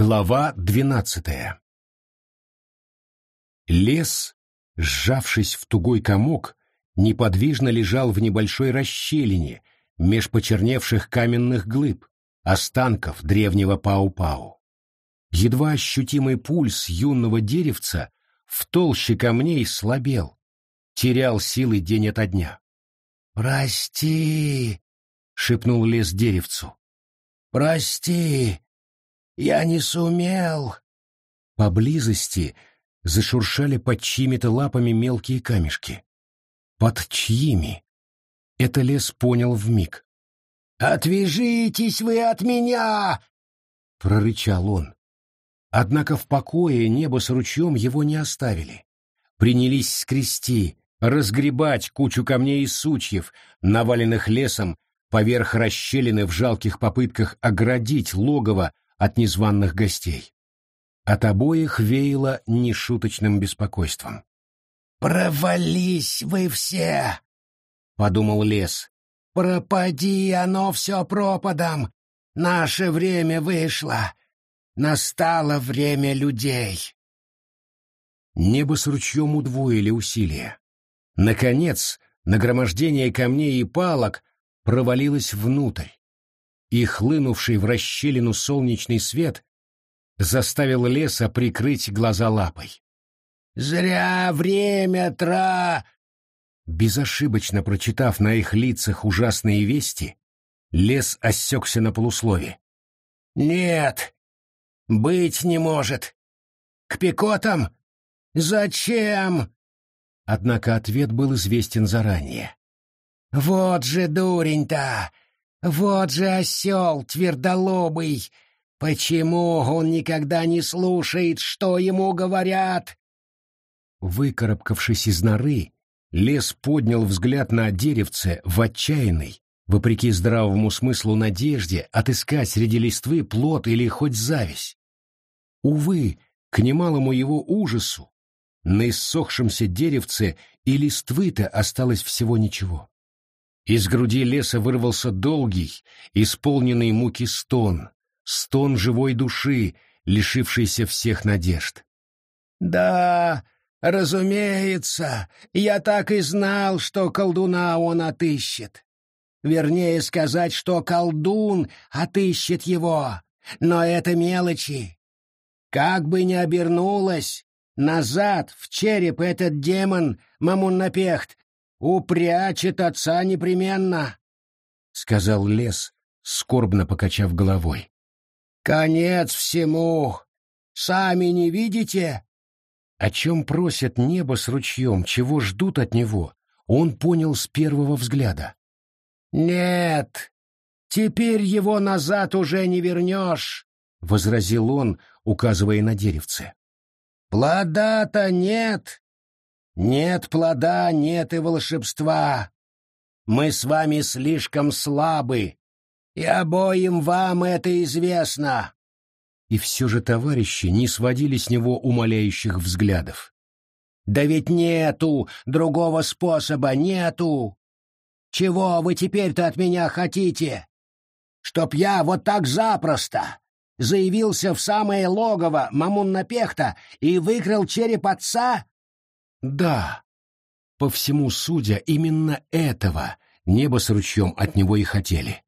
Глава двенадцатая Лес, сжавшись в тугой комок, неподвижно лежал в небольшой расщелине меж почерневших каменных глыб, останков древнего Пау-Пау. Едва ощутимый пульс юного деревца в толще камней слабел, терял силы день ото дня. «Прости!» — шепнул лес деревцу. «Прости! Я не сумел!» Поблизости зашуршали под чьими-то лапами мелкие камешки. Под чьими? Это лес понял вмиг. «Отвяжитесь вы от меня!» — прорычал он. Однако в покое небо с ручьем его не оставили. Принялись скрести, разгребать кучу камней и сучьев, наваленных лесом поверх расщелины в жалких попытках оградить логово от незваных гостей. От обоих веяло нешуточным беспокойством. «Провались вы все!» — подумал лес. «Пропади оно все пропадом! Наше время вышло! Настало время людей!» Небо с ручьем удвоили усилия. Наконец, нагромождение камней и палок провалилось внутрь, и хлынувший в расщелину солнечный свет заставил леса прикрыть глаза лапой. «Зря время тра...» Безошибочно прочитав на их лицах ужасные вести, лес осекся на полуслове. «Нет, быть не может. К пикотам? Зачем?» Однако ответ был известен заранее. «Вот же дурень-то! Вот же осел твердолобый! Почему он никогда не слушает, что ему говорят?» Выкарабкавшись из норы, лес поднял взгляд на деревце в отчаянной, вопреки здравому смыслу надежде, отыскать среди листвы плод или хоть зависть. Увы, к немалому его ужасу, на иссохшемся деревце и листвы-то осталось всего ничего. Из груди леса вырвался долгий, исполненный муки стон, стон живой души, лишившейся всех надежд. «Да, разумеется, я так и знал, что колдуна он отыщет. Вернее сказать, что колдун отыщет его, но это мелочи. Как бы ни обернулось, назад в череп этот демон Мамуннапехт упрячет отца непременно, — сказал лес, скорбно покачав головой. Конец всему. Сами не видите? О чем просят небо с ручьем, чего ждут от него, он понял с первого взгляда. Нет, теперь его назад уже не вернешь, — возразил он, указывая на деревце. Плода-то нет. Нет плода, нет и волшебства. Мы с вами слишком слабы, и обоим вам это известно. И все же товарищи не сводили с него умоляющих взглядов. Да ведь нету другого способа, нету. Чего вы теперь-то от меня хотите? Чтоб я вот так запросто заявился в самое логово Мамуннапехта и выкрал череп отца? Да. По всему судя, именно этого небо с ручьем от него и хотели.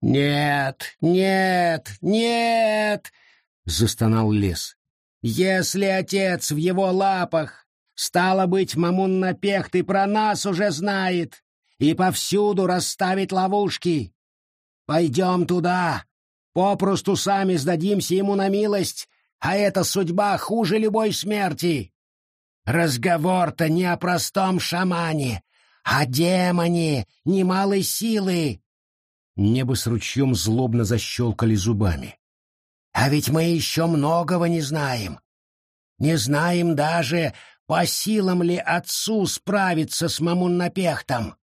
«Нет, нет, нет!» — застонал лес. «Если отец в его лапах, стало быть, Мамун Напехт и про нас уже знает, и повсюду расставит ловушки. Пойдем туда, попросту сами сдадимся ему на милость, а эта судьба хуже любой смерти. Разговор-то не о простом шамане, а демоне немалой силы, Небо с ручьем злобно защелкали зубами. «А ведь мы еще многого не знаем. Не знаем даже, по силам ли отцу справиться с Мамуннапехтом».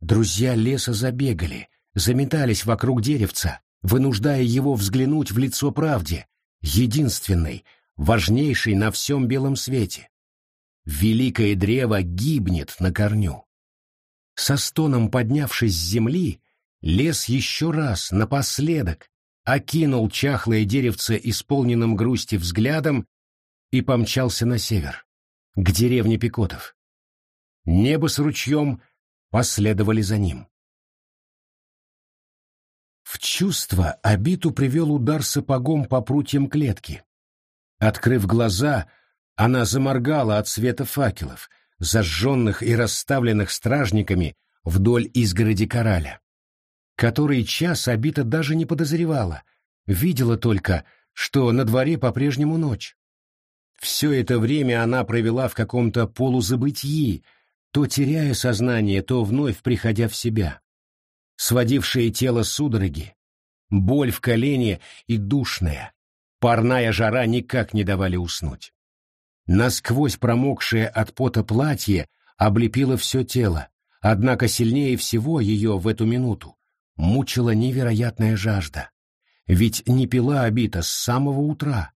Друзья леса забегали, заметались вокруг деревца, вынуждая его взглянуть в лицо правде, единственной, важнейшей на всем белом свете. Великое древо гибнет на корню. Со стоном поднявшись с земли, Лес еще раз, напоследок, окинул чахлое деревце исполненным грусти взглядом и помчался на север, к деревне Пикотов. Небо с ручьем последовали за ним. В чувство обиту привел удар сапогом по прутьям клетки. Открыв глаза, она заморгала от света факелов, зажженных и расставленных стражниками вдоль изгороди кораля. Который час Обита даже не подозревала, видела только, что на дворе по-прежнему ночь. Все это время она провела в каком-то полузабытии, то теряя сознание, то вновь приходя в себя. Сводившие тело судороги, боль в колене и душная, парная жара никак не давали уснуть. Насквозь промокшее от пота платье облепило все тело, однако сильнее всего ее в эту минуту мучила невероятная жажда. Ведь не пила обита с самого утра,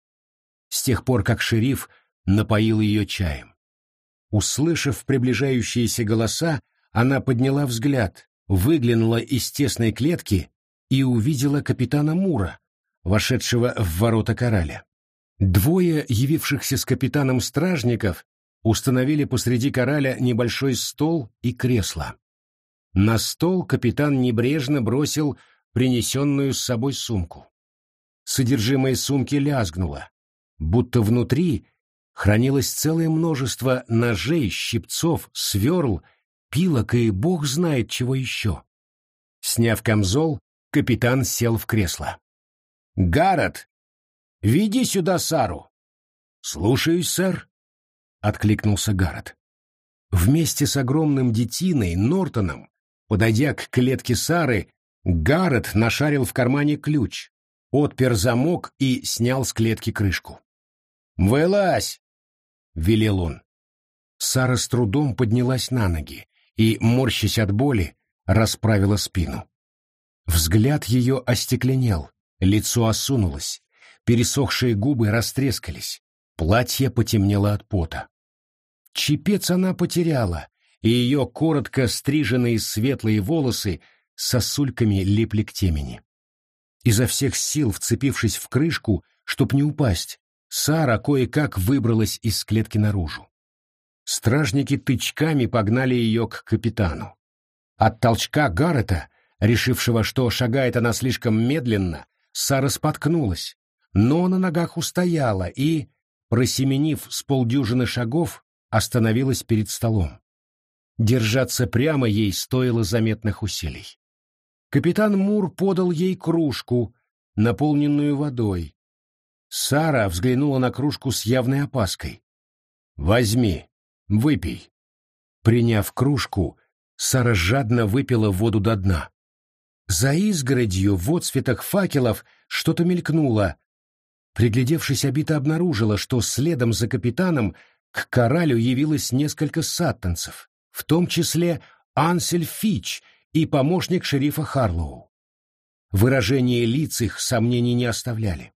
с тех пор, как шериф напоил ее чаем. Услышав приближающиеся голоса, она подняла взгляд, выглянула из тесной клетки и увидела капитана Мура, вошедшего в ворота кораля. Двое явившихся с капитаном стражников установили посреди кораля небольшой стол и кресло. На стол капитан небрежно бросил принесенную с собой сумку. Содержимое сумки лязгнуло, будто внутри хранилось целое множество ножей, щипцов, сверл, пилок и бог знает чего еще. Сняв камзол, капитан сел в кресло. «Гаррет, веди сюда Сару!» «Слушаюсь, сэр», — откликнулся Гаррет. Вместе с огромным детиной Нортоном Подойдя к клетке Сары, Гаррет нашарил в кармане ключ, отпер замок и снял с клетки крышку. «Вылазь!» — велел он. Сара с трудом поднялась на ноги и, морщась от боли, расправила спину. Взгляд ее остекленел, лицо осунулось, пересохшие губы растрескались, платье потемнело от пота. Чепец она потеряла, и ее коротко стриженные светлые волосы сосульками липли к темени. Изо всех сил вцепившись в крышку, чтоб не упасть, Сара кое-как выбралась из клетки наружу. Стражники тычками погнали ее к капитану. От толчка Гаррета, решившего, что шагает она слишком медленно, Сара споткнулась, но на ногах устояла и, просеменив с полдюжины шагов, остановилась перед столом. Держаться прямо ей стоило заметных усилий. Капитан Мур подал ей кружку, наполненную водой. Сара взглянула на кружку с явной опаской. «Возьми, выпей». Приняв кружку, Сара жадно выпила воду до дна. За изгородью в отсветах факелов что-то мелькнуло. Приглядевшись, Абита обнаружила, что следом за капитаном к коралю явилось несколько саттанцев в том числе Ансель Фич и помощник шерифа Харлоу. Выражения лиц их сомнений не оставляли.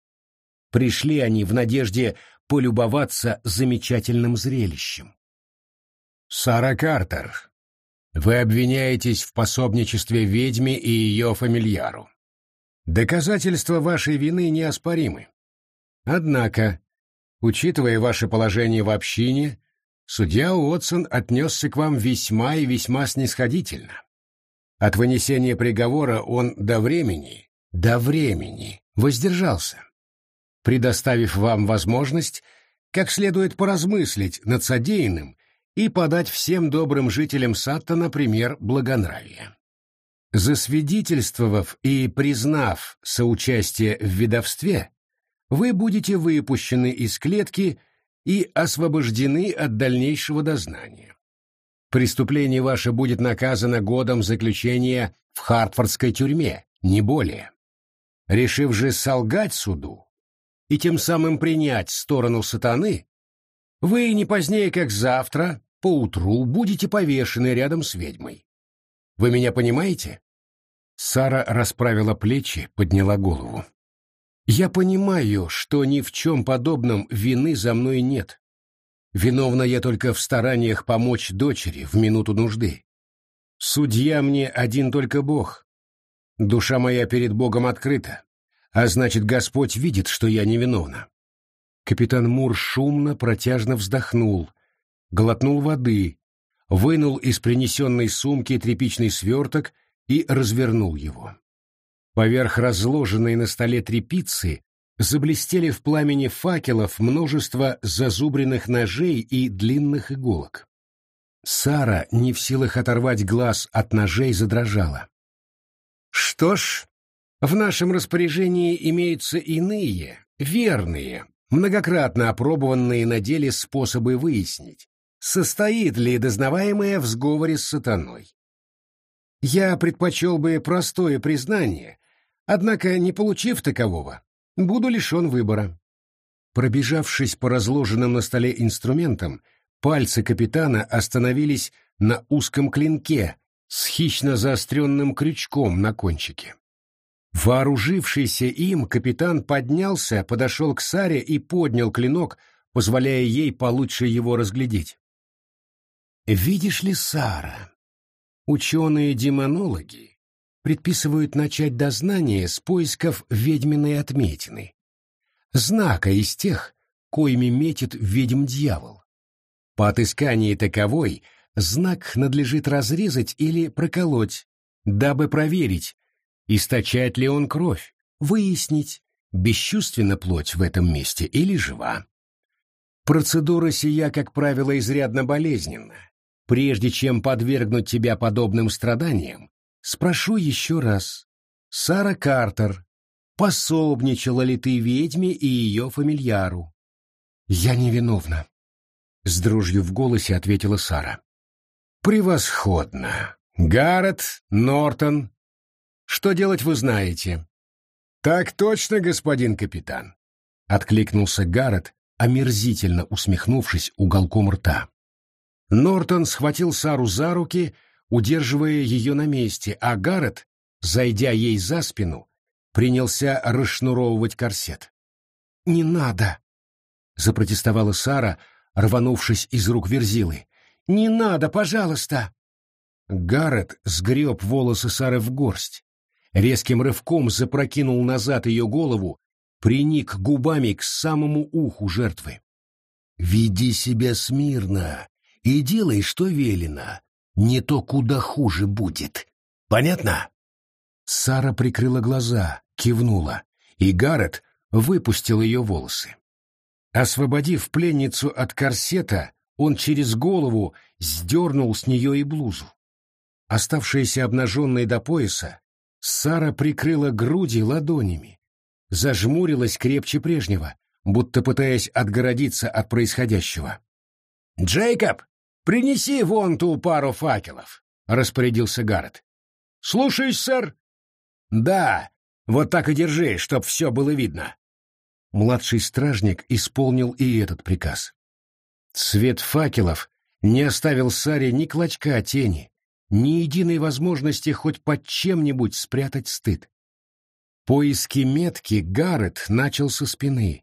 Пришли они в надежде полюбоваться замечательным зрелищем. «Сара Картер, вы обвиняетесь в пособничестве ведьме и ее фамильяру. Доказательства вашей вины неоспоримы. Однако, учитывая ваше положение в общине, судья Уотсон отнесся к вам весьма и весьма снисходительно. От вынесения приговора он до времени, до времени воздержался, предоставив вам возможность как следует поразмыслить над содеянным и подать всем добрым жителям Саттона пример благонравия. Засвидетельствовав и признав соучастие в ведовстве, вы будете выпущены из клетки и освобождены от дальнейшего дознания. Преступление ваше будет наказано годом заключения в Хартфордской тюрьме, не более. Решив же солгать суду и тем самым принять сторону сатаны, вы не позднее, как завтра, поутру, будете повешены рядом с ведьмой. Вы меня понимаете? Сара расправила плечи, подняла голову. Я понимаю, что ни в чем подобном вины за мной нет. Виновна я только в стараниях помочь дочери в минуту нужды. Судья мне один только Бог. Душа моя перед Богом открыта. А значит, Господь видит, что я невиновна. Капитан Мур шумно, протяжно вздохнул, глотнул воды, вынул из принесенной сумки тряпичный сверток и развернул его. Поверх разложенной на столе тряпицы заблестели в пламени факелов множество зазубренных ножей и длинных иголок. Сара, не в силах оторвать глаз от ножей, задрожала. «Что ж, в нашем распоряжении имеются иные, верные, многократно опробованные на деле способы выяснить, состоит ли дознаваемое в сговоре с сатаной. Я предпочел бы простое признание, однако, не получив такового, буду лишен выбора. Пробежавшись по разложенным на столе инструментам, пальцы капитана остановились на узком клинке с хищно заостренным крючком на кончике. Вооружившийся им, капитан поднялся, подошел к Саре и поднял клинок, позволяя ей получше его разглядеть. «Видишь ли, Сара, ученые-демонологи предписывают начать дознание с поисков ведьминой отметины, знака из тех, коими метит ведьм дьявол. По отыскании таковой знак надлежит разрезать или проколоть, дабы проверить, источает ли он кровь, выяснить, бесчувственна плоть в этом месте или жива. Процедура сия, как правило, изрядно болезненна. Прежде чем подвергнуть тебя подобным страданиям, спрошу еще раз. Сара Картер, пособничала ли ты ведьме и ее фамильяру? Я невиновна. С дружью в голосе ответила Сара. Превосходно. Гаррет, Нортон, что делать вы знаете. Так точно, господин капитан, откликнулся Гаррет, омерзительно усмехнувшись уголком рта. Нортон схватил Сару за руки, удерживая ее на месте, а Гаррет, зайдя ей за спину, принялся расшнуровывать корсет. «Не надо!» — запротестовала Сара, рванувшись из рук Верзилы. «Не надо, пожалуйста!» Гаррет сгреб волосы Сары в горсть, резким рывком запрокинул назад ее голову, приник губами к самому уху жертвы. «Веди себя смирно и делай, что велено, не то куда хуже будет. Понятно?» Сара прикрыла глаза, кивнула, и Гаррет выпустил ее волосы. Освободив пленницу от корсета, он через голову сдернул с нее и блузу. Оставшаяся обнаженной до пояса, Сара прикрыла груди ладонями, зажмурилась крепче прежнего, будто пытаясь отгородиться от происходящего. «Джейкоб, принеси вон ту пару факелов», — распорядился Гаррет. «Слушаюсь, сэр». «Да, вот так и держи, чтоб все было видно». Младший стражник исполнил и этот приказ. Свет факелов не оставил Саре ни клочка тени, ни единой возможности хоть под чем-нибудь спрятать стыд. Поиски метки Гаррет начал со спины,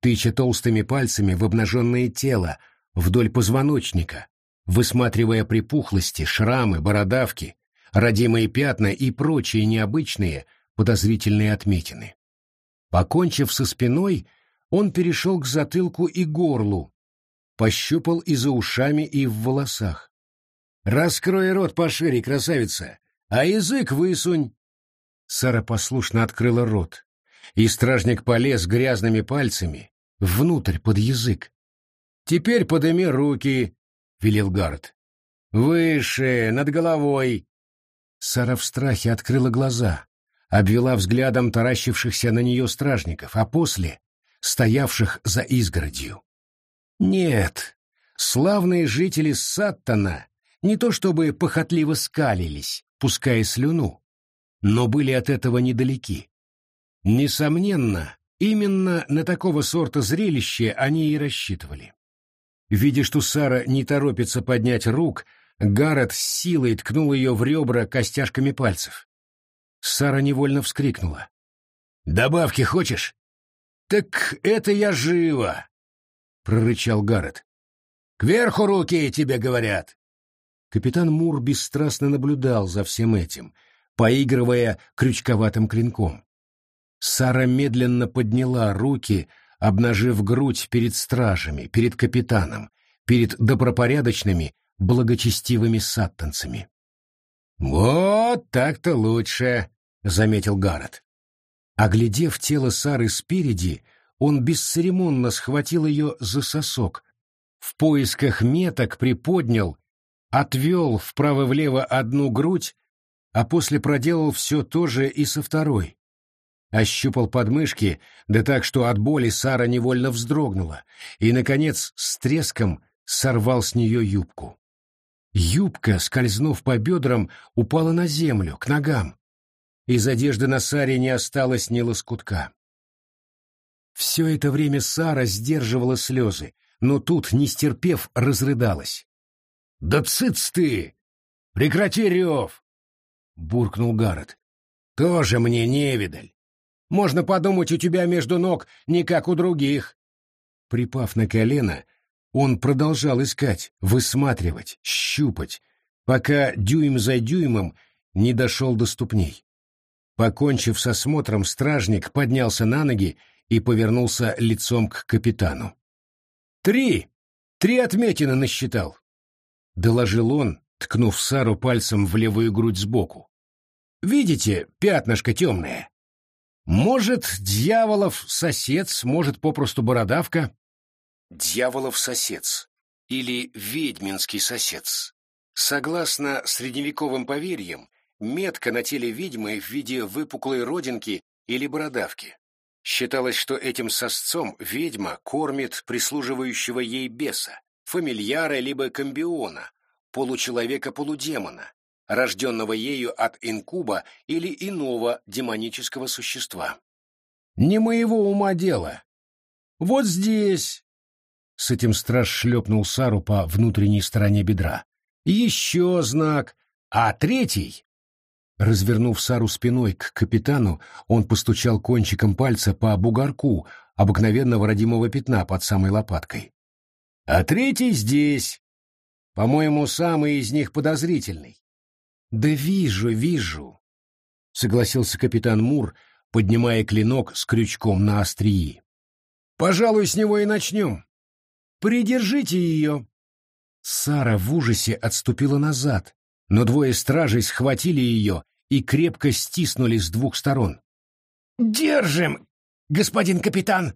тыча толстыми пальцами в обнаженное тело, вдоль позвоночника, высматривая припухлости, шрамы, бородавки, родимые пятна и прочие необычные подозрительные отметины. Покончив со спиной, он перешел к затылку и горлу, пощупал и за ушами, и в волосах. «Раскрой рот пошире, красавица, а язык высунь!» Сара послушно открыла рот, и стражник полез грязными пальцами внутрь под язык. «Теперь подыми руки», — велел Гард. «Выше, над головой!» Сара в страхе открыла глаза, обвела взглядом таращившихся на нее стражников, а после — стоявших за изгородью. Нет, славные жители Саттона не то чтобы похотливо скалились, пуская слюну, но были от этого недалеки. Несомненно, именно на такого сорта зрелище они и рассчитывали. Видя, что Сара не торопится поднять рук, Гаррет с силой ткнул ее в ребра костяшками пальцев. Сара невольно вскрикнула. «Добавки хочешь?» «Так это я живо!» — прорычал Гаррет. «Кверху руки, тебе говорят!» Капитан Мур бесстрастно наблюдал за всем этим, поигрывая крючковатым клинком. Сара медленно подняла руки, обнажив грудь перед стражами, перед капитаном, перед добропорядочными, благочестивыми саттанцами. «Вот так-то лучше», — заметил Гаррет. Оглядев тело Сары спереди, он бесцеремонно схватил ее за сосок, в поисках меток приподнял, отвел вправо-влево одну грудь, а после проделал все то же и со второй. Ощупал подмышки, да так, что от боли Сара невольно вздрогнула, и, наконец, с треском сорвал с нее юбку. Юбка, скользнув по бедрам, упала на землю, к ногам. Из одежды на Саре не осталось ни лоскутка. Все это время Сара сдерживала слезы, но тут, не стерпев, разрыдалась. — Да цыц ты! Прекрати рев! — буркнул Гаррет. — Тоже мне невидаль. Можно подумать, у тебя между ног не как у других. Припав на колено, он продолжал искать, высматривать, щупать, пока дюйм за дюймом не дошел до ступней. Покончив с осмотром, стражник поднялся на ноги и повернулся лицом к капитану. «Три! Три отметины насчитал!» — доложил он, ткнув Сару пальцем в левую грудь сбоку. «Видите, пятнышко темное? Может, дьяволов сосец, может, попросту бородавка?» Дьяволов сосец или ведьминский сосец. Согласно средневековым поверьям, метка на теле ведьмы в виде выпуклой родинки или бородавки. Считалось, что этим сосцом ведьма кормит прислуживающего ей беса, фамильяра либо комбиона, получеловека-полудемона, рожденного ею от инкуба или иного демонического существа. «Не моего ума дело. Вот здесь, с этим страж шлепнул Сару по внутренней стороне бедра. «Еще знак! А третий...» Развернув Сару спиной к капитану, он постучал кончиком пальца по бугорку обыкновенного родимого пятна под самой лопаткой. «А третий здесь. По-моему, самый из них подозрительный». «Да вижу, вижу», — согласился капитан Мур, поднимая клинок с крючком на острии. «Пожалуй, с него и начнем. Придержите ее!» Сара в ужасе отступила назад, но двое стражей схватили ее и крепко стиснули с двух сторон. «Держим, господин капитан!»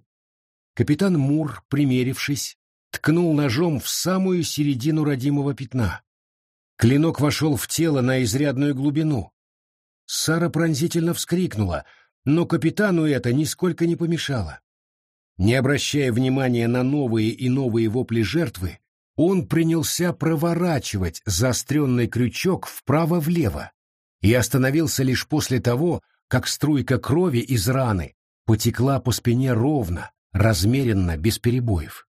Капитан Мур, примерившись, ткнул ножом в самую середину родимого пятна. Клинок вошел в тело на изрядную глубину. Сара пронзительно вскрикнула, но капитану это нисколько не помешало. Не обращая внимания на новые и новые вопли жертвы, он принялся проворачивать заостренный крючок вправо-влево и остановился лишь после того, как струйка крови из раны потекла по спине ровно, размеренно, без перебоев.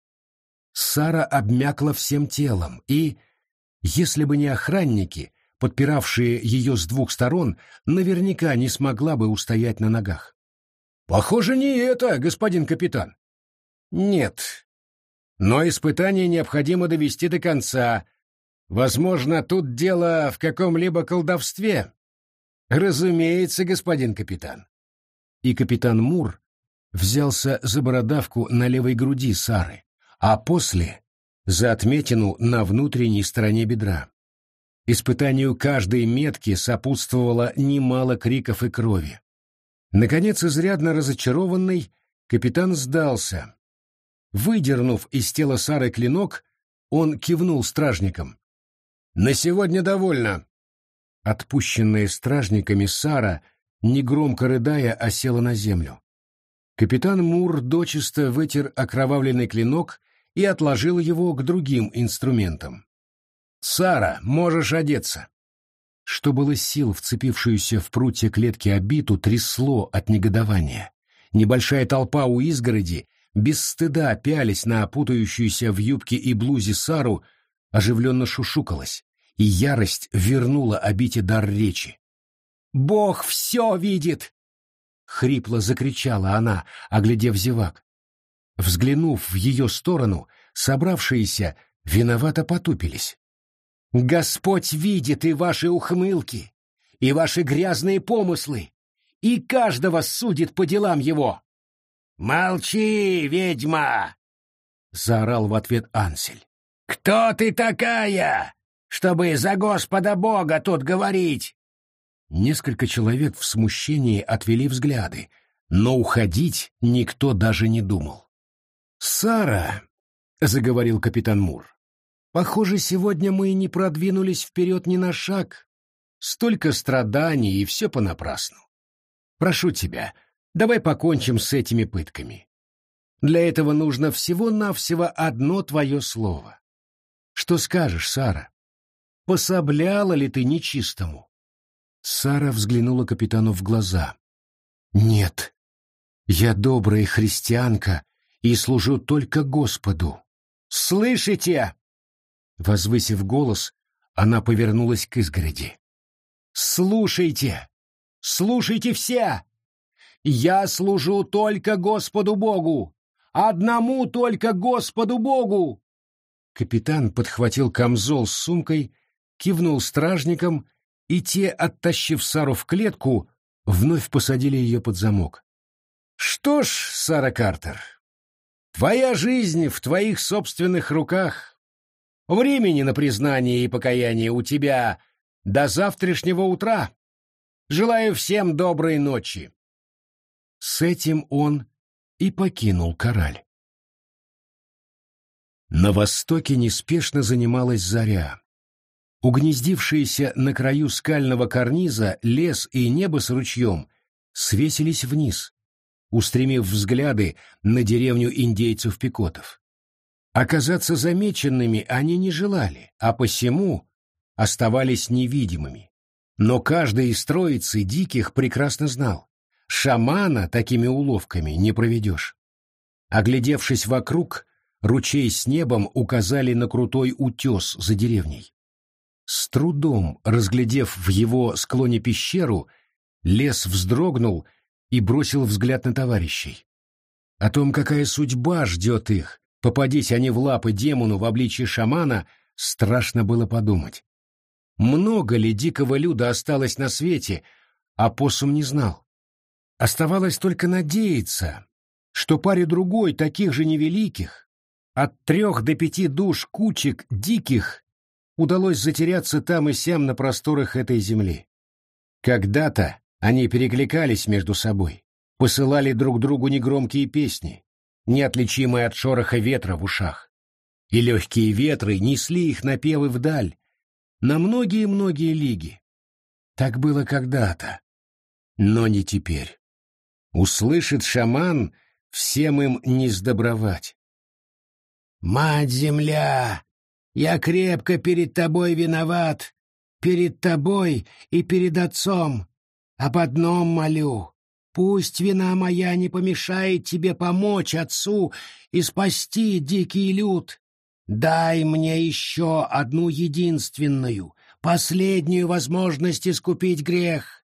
Сара обмякла всем телом и, если бы не охранники, подпиравшие ее с двух сторон, наверняка не смогла бы устоять на ногах. «Похоже, не это, господин капитан. Нет. Но испытание необходимо довести до конца. Возможно, тут дело в каком-либо колдовстве. Разумеется, господин капитан. И капитан Мур взялся за бородавку на левой груди Сары, а после — за отметину на внутренней стороне бедра. Испытанию каждой метки сопутствовало немало криков и крови. Наконец, изрядно разочарованный, капитан сдался, Выдернув из тела Сары клинок, он кивнул стражникам. «На сегодня довольно!» Отпущенная стражниками Сара, негромко рыдая, осела на землю. Капитан Мур дочисто вытер окровавленный клинок и отложил его к другим инструментам. «Сара, можешь одеться!» Что было сил, вцепившуюся в прутья клетки обиту, трясло от негодования. Небольшая толпа у изгороди без стыда пялись на опутающуюся в юбке и блузе Сару, оживленно шушукалась, и ярость вернула обите дар речи. «Бог все видит!» — хрипло закричала она, оглядев зевак. Взглянув в ее сторону, собравшиеся виновато потупились. «Господь видит и ваши ухмылки, и ваши грязные помыслы, и каждого судит по делам его. «Молчи, ведьма!» — заорал в ответ Ансель. «Кто ты такая, чтобы за Господа Бога тут говорить?» Несколько человек в смущении отвели взгляды, но уходить никто даже не думал. «Сара», — заговорил капитан Мур, — «похоже, сегодня мы не продвинулись вперед ни на шаг. Столько страданий, и все понапрасну. Прошу тебя, давай покончим с этими пытками. Для этого нужно всего-навсего одно твое слово. Что скажешь, Сара? Пособляла ли ты нечистому?» Сара взглянула капитану в глаза. «Нет, я добрая христианка и служу только Господу. Слышите?» Возвысив голос, она повернулась к изгороди. «Слушайте! Слушайте все! Я служу только Господу Богу! Одному только Господу Богу!» Капитан подхватил камзол с сумкой, кивнул стражникам, и те, оттащив Сару в клетку, вновь посадили ее под замок. «Что ж, Сара Картер, твоя жизнь в твоих собственных руках. Времени на признание и покаяние у тебя до завтрашнего утра. Желаю всем доброй ночи». С этим он и покинул кораль. На востоке неспешно занималась заря. Угнездившиеся на краю скального карниза лес и небо с ручьем свесились вниз, устремив взгляды на деревню индейцев-пикотов. Оказаться замеченными они не желали, а посему оставались невидимыми. Но каждый из троицы диких прекрасно знал, шамана такими уловками не проведешь. Оглядевшись вокруг, ручей с небом указали на крутой утес за деревней. С трудом, разглядев в его склоне пещеру, лес вздрогнул и бросил взгляд на товарищей. О том, какая судьба ждет их, попадись они в лапы демону в обличье шамана, страшно было подумать. Много ли дикого люда осталось на свете, а посум не знал. Оставалось только надеяться, что паре другой таких же невеликих, от трех до пяти душ кучек диких удалось затеряться там и сям на просторах этой земли. Когда-то они перекликались между собой, посылали друг другу негромкие песни, неотличимые от шороха ветра в ушах. И легкие ветры несли их напевы вдаль, на многие-многие лиги. Так было когда-то, но не теперь. Услышит шаман, всем им не сдобровать. «Мать-земля!» Я крепко перед тобой виноват, перед тобой и перед отцом. Об одном молю. Пусть вина моя не помешает тебе помочь отцу и спасти дикий люд. Дай мне еще одну единственную, последнюю возможность искупить грех.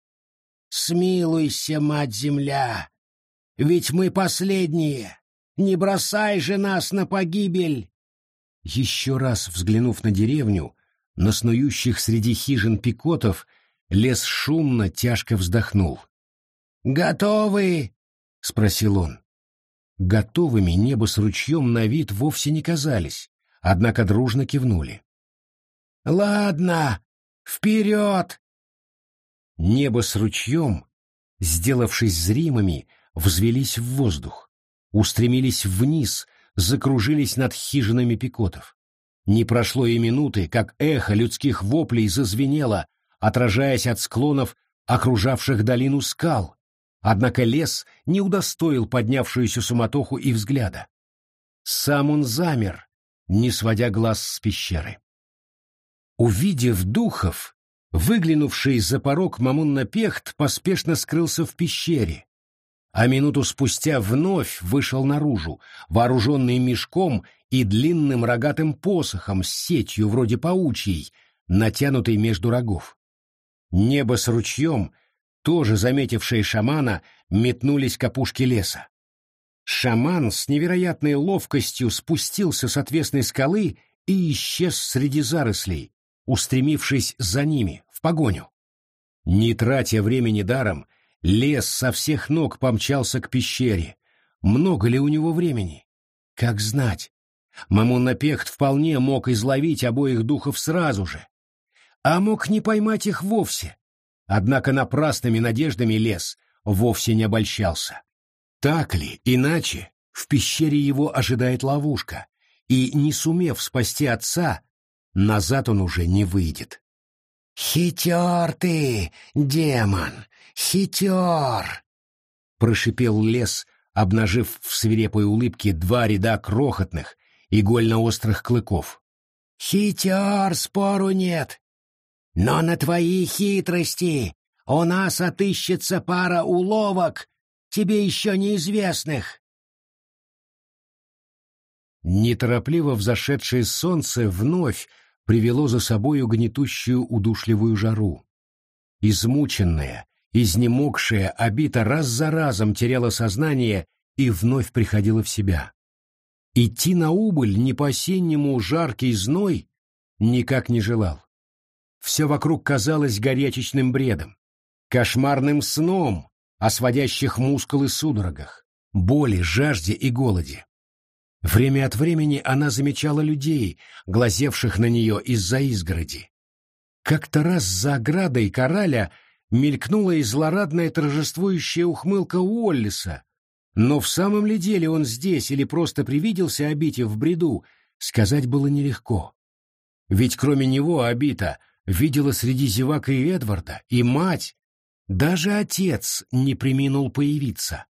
Смилуйся, мать-земля, ведь мы последние. Не бросай же нас на погибель. Еще раз взглянув на деревню, на снующих среди хижин пикотов, лес шумно, тяжко вздохнул. «Готовы?» — спросил он. Готовыми небо с ручьем на вид вовсе не казались, однако дружно кивнули. «Ладно, вперед!» Небо с ручьем, сделавшись зримыми, взвелись в воздух, устремились вниз, закружились над хижинами пикотов. Не прошло и минуты, как эхо людских воплей зазвенело, отражаясь от склонов, окружавших долину скал, однако лес не удостоил поднявшуюся суматоху и взгляда. Сам он замер, не сводя глаз с пещеры. Увидев духов, выглянувший за порог Мамун-Напехт поспешно скрылся в пещере, а минуту спустя вновь вышел наружу, вооруженный мешком и длинным рогатым посохом с сетью вроде паучьей, натянутой между рогов. Небо с ручьем, тоже заметившие шамана, метнулись к опушке леса. Шаман с невероятной ловкостью спустился с отвесной скалы и исчез среди зарослей, устремившись за ними, в погоню. Не тратя времени даром, Лес со всех ног помчался к пещере. Много ли у него времени? Как знать. Мамунапехт вполне мог изловить обоих духов сразу же. А мог не поймать их вовсе. Однако напрасными надеждами лес вовсе не обольщался. Так ли, иначе, в пещере его ожидает ловушка, и, не сумев спасти отца, назад он уже не выйдет. «Хитер ты, демон, хитер!» — прошипел лес, обнажив в свирепой улыбке два ряда крохотных, игольно-острых клыков. «Хитер, спору нет. Но на твои хитрости у нас отыщется пара уловок, тебе еще неизвестных. Неторопливо взошедшее солнце вновь привело за собою гнетущую удушливую жару. Измученная, изнемогшая, обита раз за разом теряла сознание и вновь приходила в себя. Идти на убыль не по-осеннему жаркий зной никак не желал. Все вокруг казалось горячечным бредом, кошмарным сном о сводящих мускулы судорогах, боли, жажде и голоде. Время от времени она замечала людей, глазевших на нее из-за изгороди. Как-то раз за оградой кораля мелькнула и злорадная торжествующая ухмылка Уоллиса, но в самом ли деле он здесь или просто привиделся Обите в бреду, сказать было нелегко. Ведь кроме него Обита видела среди зевак и Эдварда, и мать, даже отец не приминул появиться.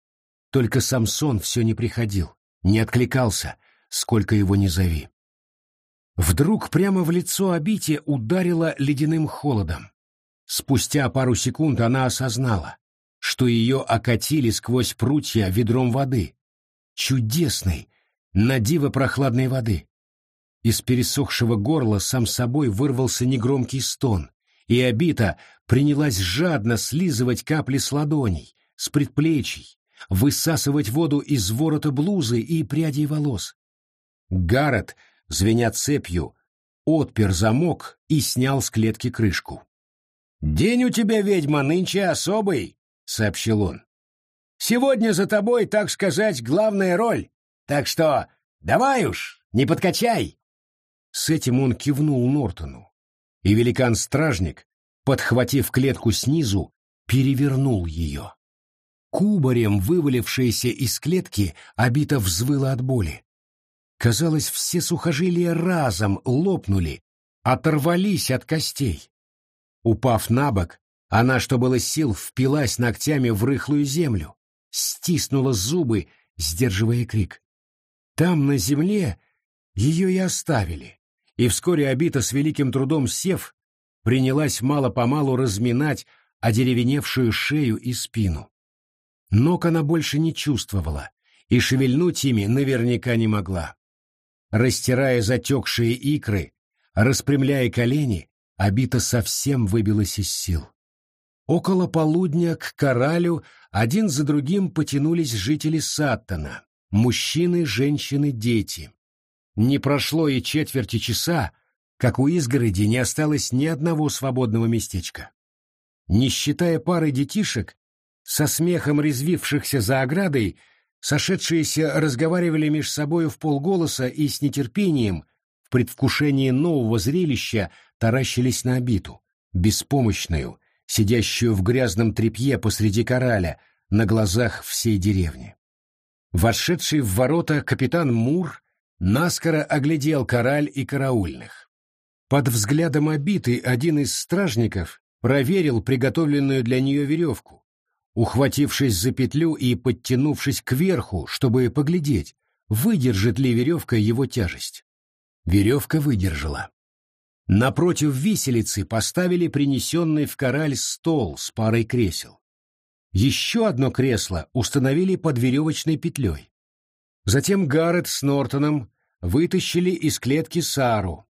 Только Самсон все не приходил не откликался, сколько его ни зови. Вдруг прямо в лицо Абите ударило ледяным холодом. Спустя пару секунд она осознала, что ее окатили сквозь прутья ведром воды. Чудесной, надиво прохладной воды. Из пересохшего горла сам собой вырвался негромкий стон, и Абита принялась жадно слизывать капли с ладоней, с предплечий, высасывать воду из ворота блузы и прядей волос. Гаррет, звеня цепью, отпер замок и снял с клетки крышку. «День у тебя, ведьма, нынче особый», — сообщил он. «Сегодня за тобой, так сказать, главная роль, так что давай уж, не подкачай». С этим он кивнул Нортону, и великан-стражник, подхватив клетку снизу, перевернул ее. Кубарем, вывалившаяся из клетки, обита взвыла от боли. Казалось, все сухожилия разом лопнули, оторвались от костей. Упав на бок, она, что было сил, впилась ногтями в рыхлую землю, стиснула зубы, сдерживая крик. Там, на земле, ее и оставили, и вскоре обита с великим трудом сев, принялась мало-помалу разминать одеревеневшую шею и спину. Ног она больше не чувствовала, и шевельнуть ими наверняка не могла. Растирая затекшие икры, распрямляя колени, обита совсем выбилась из сил. Около полудня к коралю один за другим потянулись жители Саттона, мужчины, женщины, дети. Не прошло и четверти часа, как у изгороди не осталось ни одного свободного местечка. Не считая пары детишек, со смехом резвившихся за оградой, сошедшиеся разговаривали меж собою в полголоса и с нетерпением, в предвкушении нового зрелища, таращились на обиту, беспомощную, сидящую в грязном тряпье посреди кораля, на глазах всей деревни. Вошедший в ворота капитан Мур наскоро оглядел кораль и караульных. Под взглядом обиты один из стражников проверил приготовленную для нее веревку, ухватившись за петлю и подтянувшись кверху, чтобы поглядеть, выдержит ли веревка его тяжесть. Веревка выдержала. Напротив виселицы поставили принесенный в кораль стол с парой кресел. Еще одно кресло установили под веревочной петлей. Затем Гаррет с Нортоном вытащили из клетки Сару.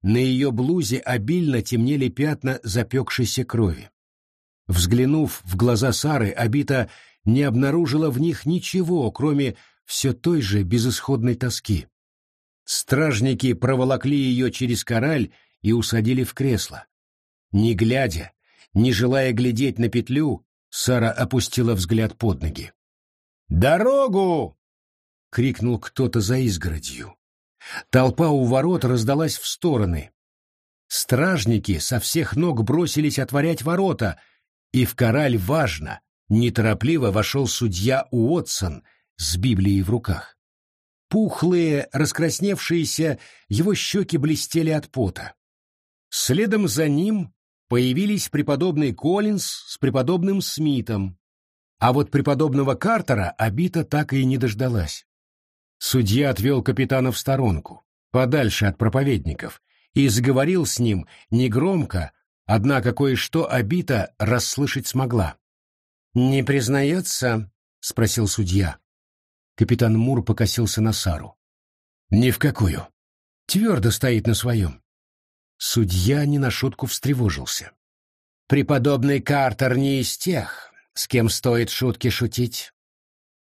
На ее блузе обильно темнели пятна запекшейся крови. Взглянув в глаза Сары, Абита не обнаружила в них ничего, кроме все той же безысходной тоски. Стражники проволокли ее через кораль и усадили в кресло. Не глядя, не желая глядеть на петлю, Сара опустила взгляд под ноги. «Дорогу!» — крикнул кто-то за изгородью. Толпа у ворот раздалась в стороны. Стражники со всех ног бросились отворять ворота, и в кораль важно, неторопливо вошел судья Уотсон с Библией в руках. Пухлые, раскрасневшиеся, его щеки блестели от пота. Следом за ним появились преподобный Коллинз с преподобным Смитом, а вот преподобного Картера Абита так и не дождалась. Судья отвел капитана в сторонку, подальше от проповедников, и заговорил с ним негромко, однако кое-что Абита расслышать смогла. «Не признается?» — спросил судья. Капитан Мур покосился на Сару. «Ни в какую. Твердо стоит на своем». Судья не на шутку встревожился. «Преподобный Картер не из тех, с кем стоит шутки шутить.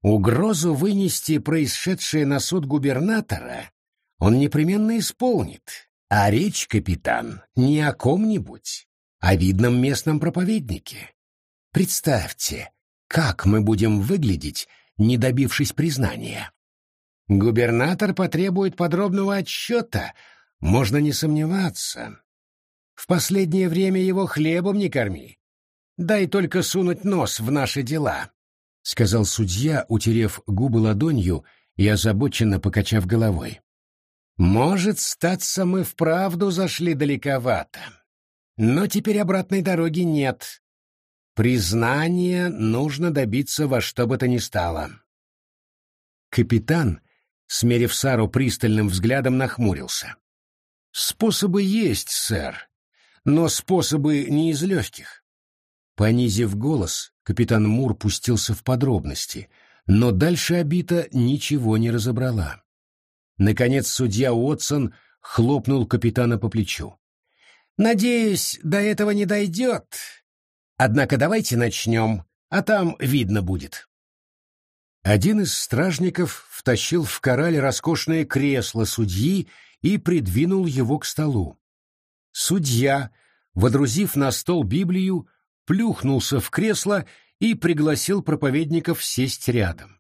Угрозу вынести происшедшее на суд губернатора он непременно исполнит, а речь, капитан, не о ком-нибудь, а видном местном проповеднике. Представьте, как мы будем выглядеть, не добившись признания. Губернатор потребует подробного отчета, можно не сомневаться. В последнее время его хлебом не корми. Дай только сунуть нос в наши дела. — сказал судья, утерев губы ладонью и озабоченно покачав головой. «Может, статься мы вправду зашли далековато. Но теперь обратной дороги нет. Признания нужно добиться во что бы то ни стало». Капитан, смерив Сару пристальным взглядом, нахмурился. «Способы есть, сэр, но способы не из легких». Понизив голос, Капитан Мур пустился в подробности, но дальше Абита ничего не разобрала. Наконец судья Уотсон хлопнул капитана по плечу. «Надеюсь, до этого не дойдет. Однако давайте начнем, а там видно будет». Один из стражников втащил в кораль роскошное кресло судьи и придвинул его к столу. Судья, водрузив на стол Библию, плюхнулся в кресло и пригласил проповедников сесть рядом.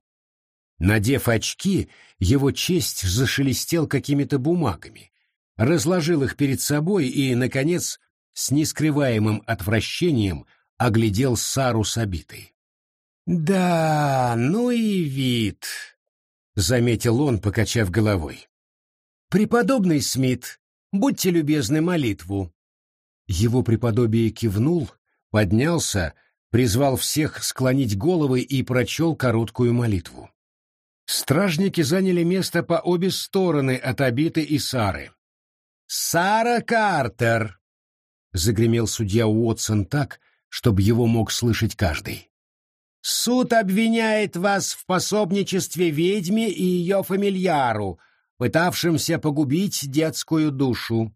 Надев очки, его честь зашелестел какими-то бумагами, разложил их перед собой и, наконец, с нескрываемым отвращением оглядел Сару с обитой. «Да, ну и вид», — заметил он, покачав головой. «Преподобный Смит, будьте любезны молитву». Его преподобие кивнул, поднялся, призвал всех склонить головы и прочел короткую молитву. Стражники заняли место по обе стороны от Абиты и Сары. «Сара Картер!» — загремел судья Уотсон так, чтобы его мог слышать каждый. «Суд обвиняет вас в пособничестве ведьме и ее фамильяру, пытавшимся погубить детскую душу.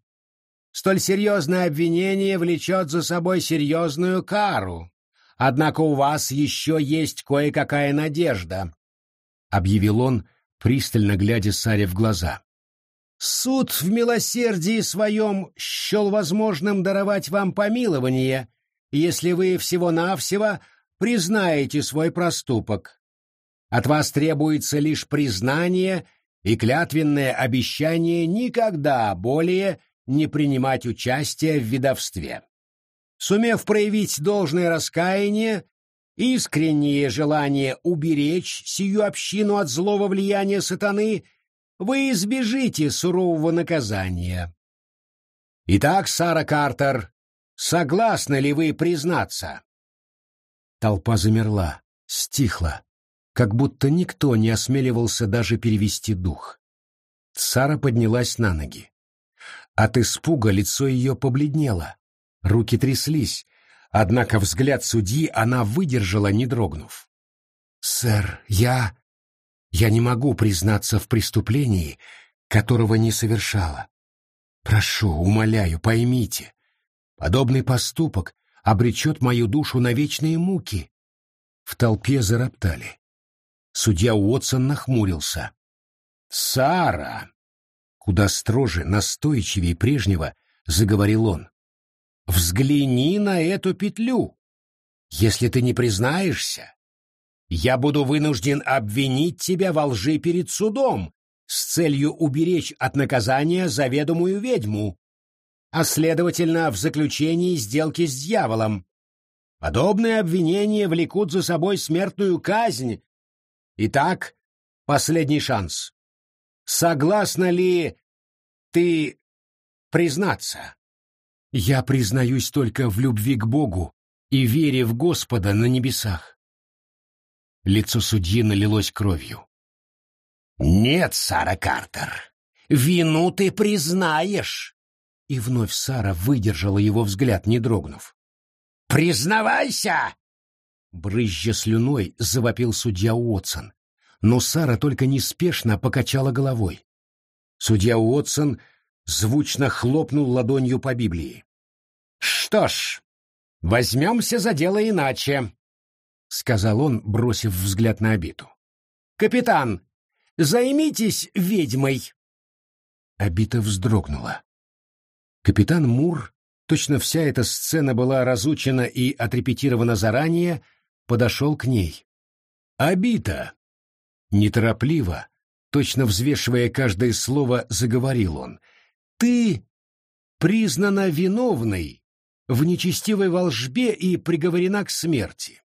Столь серьезное обвинение влечет за собой серьезную кару. Однако у вас еще есть кое-какая надежда», — объявил он, пристально глядя Саре в глаза. «Суд в милосердии своем счел возможным даровать вам помилование, если вы всего-навсего признаете свой проступок. От вас требуется лишь признание и клятвенное обещание никогда более не принимать участие в ведовстве. Сумев проявить должное раскаяние, искреннее желание уберечь сию общину от злого влияния сатаны, вы избежите сурового наказания. Итак, Сара Картер, согласны ли вы признаться? Толпа замерла, стихла, как будто никто не осмеливался даже перевести дух. Сара поднялась на ноги. От испуга лицо ее побледнело, руки тряслись, однако взгляд судьи она выдержала, не дрогнув. «Сэр, я... я не могу признаться в преступлении, которого не совершала. Прошу, умоляю, поймите, подобный поступок обречет мою душу на вечные муки». В толпе зароптали. Судья Уотсон нахмурился. «Сара!» Куда строже, настойчивее прежнего заговорил он. «Взгляни на эту петлю! Если ты не признаешься, я буду вынужден обвинить тебя во лжи перед судом с целью уберечь от наказания заведомую ведьму, а следовательно в заключении сделки с дьяволом. Подобные обвинения влекут за собой смертную казнь. Итак, последний шанс. Согласна ли ты признаться? Я признаюсь только в любви к Богу и вере в Господа на небесах. Лицо судьи налилось кровью. «Нет, Сара Картер, вину ты признаешь!» И вновь Сара выдержала его взгляд, не дрогнув. «Признавайся!» Брызжа слюной завопил судья Уотсон, но Сара только неспешно покачала головой. Судья Уотсон звучно хлопнул ладонью по Библии. «Что ж, возьмемся за дело иначе», — сказал он, бросив взгляд на обиту. «Капитан, займитесь ведьмой!» Обита вздрогнула. Капитан Мур, точно вся эта сцена была разучена и отрепетирована заранее, подошел к ней. «Обита!» Неторопливо, точно взвешивая каждое слово, заговорил он. «Ты признана виновной в нечестивой волжбе и приговорена к смерти.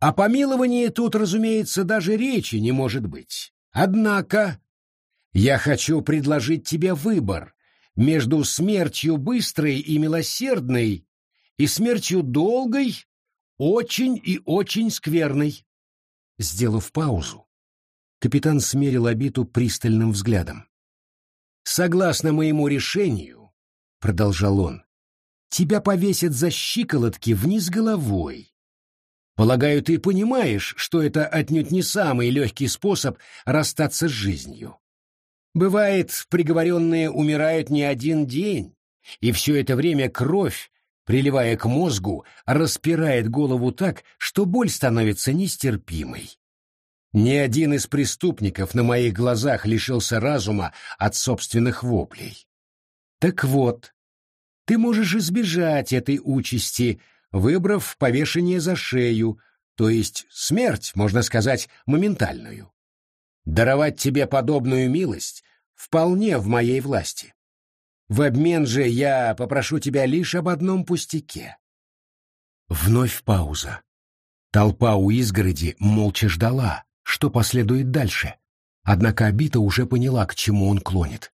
О помиловании тут, разумеется, даже речи не может быть. Однако я хочу предложить тебе выбор между смертью быстрой и милосердной и смертью долгой, очень и очень скверной. Сделав паузу, капитан смерил обиту пристальным взглядом. «Согласно моему решению, — продолжал он, — тебя повесят за щиколотки вниз головой, Полагаю, ты понимаешь, что это отнюдь не самый легкий способ расстаться с жизнью. Бывает, приговоренные умирают не один день, и все это время кровь, приливая к мозгу, распирает голову так, что боль становится нестерпимой. Ни один из преступников на моих глазах лишился разума от собственных воплей. Так вот, ты можешь избежать этой участи, выбрав повешение за шею, то есть смерть, можно сказать, моментальную. Даровать тебе подобную милость вполне в моей власти. В обмен же я попрошу тебя лишь об одном пустяке. Вновь пауза. Толпа у изгороди молча ждала, что последует дальше. Однако Абита уже поняла, к чему он клонит.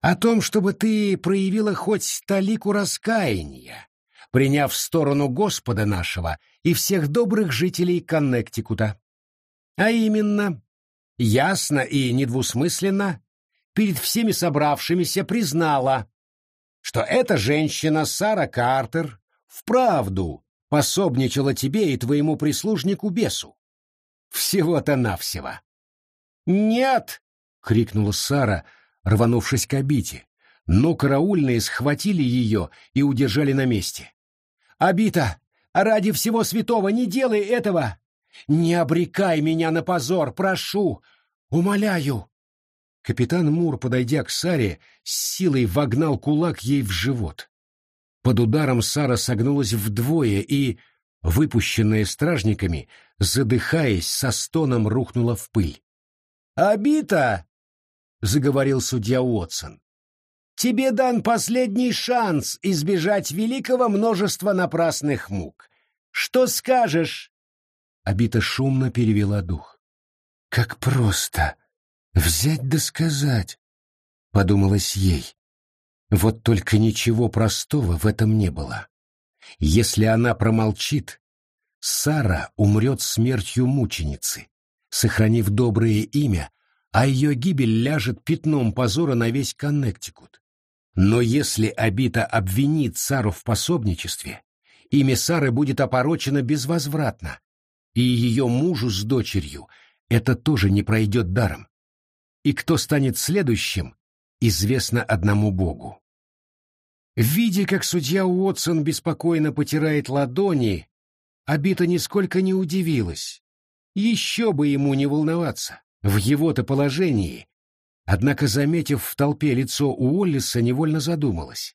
О том, чтобы ты проявила хоть талику раскаяния, приняв сторону Господа нашего и всех добрых жителей Коннектикута. А именно, ясно и недвусмысленно, перед всеми собравшимися признала, что эта женщина Сара Картер вправду пособничала тебе и твоему прислужнику бесу. Всего-то навсего. «Нет!» — крикнула Сара, рванувшись к обите, но караульные схватили ее и удержали на месте. Абита, ради всего святого не делай этого! Не обрекай меня на позор, прошу! Умоляю!» Капитан Мур, подойдя к Саре, с силой вогнал кулак ей в живот. Под ударом Сара согнулась вдвое и, выпущенная стражниками, задыхаясь, со стоном рухнула в пыль. «Абита!» — заговорил судья Уотсон. Тебе дан последний шанс избежать великого множества напрасных мук. Что скажешь?» Абита шумно перевела дух. «Как просто! Взять да сказать!» — подумалось ей. Вот только ничего простого в этом не было. Если она промолчит, Сара умрет смертью мученицы, сохранив доброе имя, а ее гибель ляжет пятном позора на весь Коннектикут. Но если Абита обвинит Сару в пособничестве, имя Сары будет опорочено безвозвратно, и ее мужу с дочерью это тоже не пройдет даром. И кто станет следующим, известно одному Богу. Видя, как судья Уотсон беспокойно потирает ладони, Абита нисколько не удивилась. Еще бы ему не волноваться. В его-то положении Однако, заметив в толпе лицо Уоллиса, невольно задумалась.